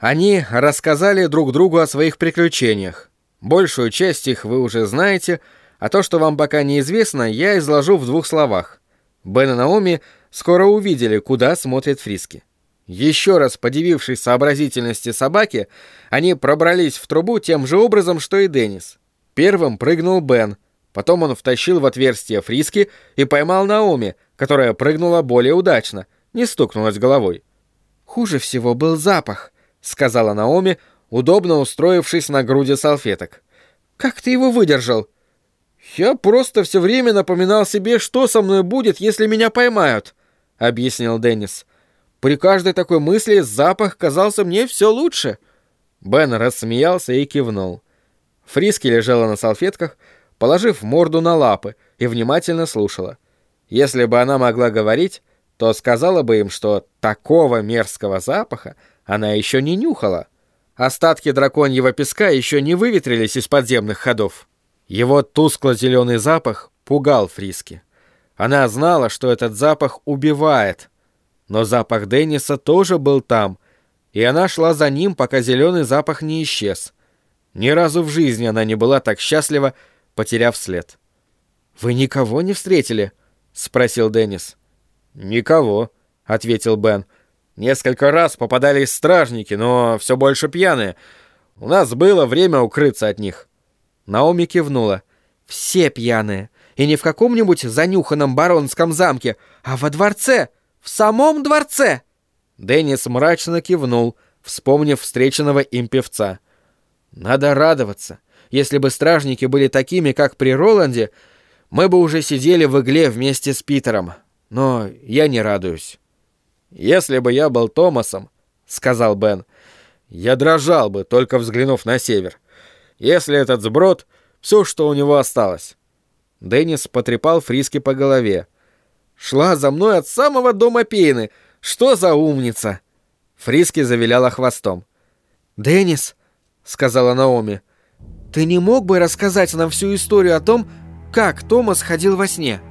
Они рассказали друг другу о своих приключениях. Большую часть их вы уже знаете, а то, что вам пока неизвестно, я изложу в двух словах. Бен и Наоми скоро увидели, куда смотрит Фриски. Еще раз подивившись сообразительности собаки, они пробрались в трубу тем же образом, что и Деннис. Первым прыгнул Бен, потом он втащил в отверстие Фриски и поймал Наоми, которая прыгнула более удачно, не стукнулась головой. «Хуже всего был запах», — сказала Наоми, удобно устроившись на груди салфеток. «Как ты его выдержал?» «Я просто все время напоминал себе, что со мной будет, если меня поймают», — объяснил Деннис. При каждой такой мысли запах казался мне все лучше. Бен рассмеялся и кивнул. Фриски лежала на салфетках, положив морду на лапы, и внимательно слушала. Если бы она могла говорить, то сказала бы им, что такого мерзкого запаха она еще не нюхала. Остатки драконьего песка еще не выветрились из подземных ходов. Его тускло-зеленый запах пугал Фриски. Она знала, что этот запах убивает, но запах Денниса тоже был там, и она шла за ним, пока зеленый запах не исчез. Ни разу в жизни она не была так счастлива, потеряв след. «Вы никого не встретили?» — спросил Деннис. «Никого», — ответил Бен. «Несколько раз попадались стражники, но все больше пьяные. У нас было время укрыться от них». Наоми кивнула. «Все пьяные. И не в каком-нибудь занюханном баронском замке, а во дворце!» В самом дворце!» Деннис мрачно кивнул, вспомнив встреченного им певца. «Надо радоваться. Если бы стражники были такими, как при Роланде, мы бы уже сидели в игле вместе с Питером. Но я не радуюсь». «Если бы я был Томасом, — сказал Бен, — я дрожал бы, только взглянув на север. Если этот сброд — все, что у него осталось». Деннис потрепал Фриски по голове. Шла за мной от самого дома Пейны. Что за умница!» Фриски завиляла хвостом. «Деннис», — сказала Наоми, — «ты не мог бы рассказать нам всю историю о том, как Томас ходил во сне?»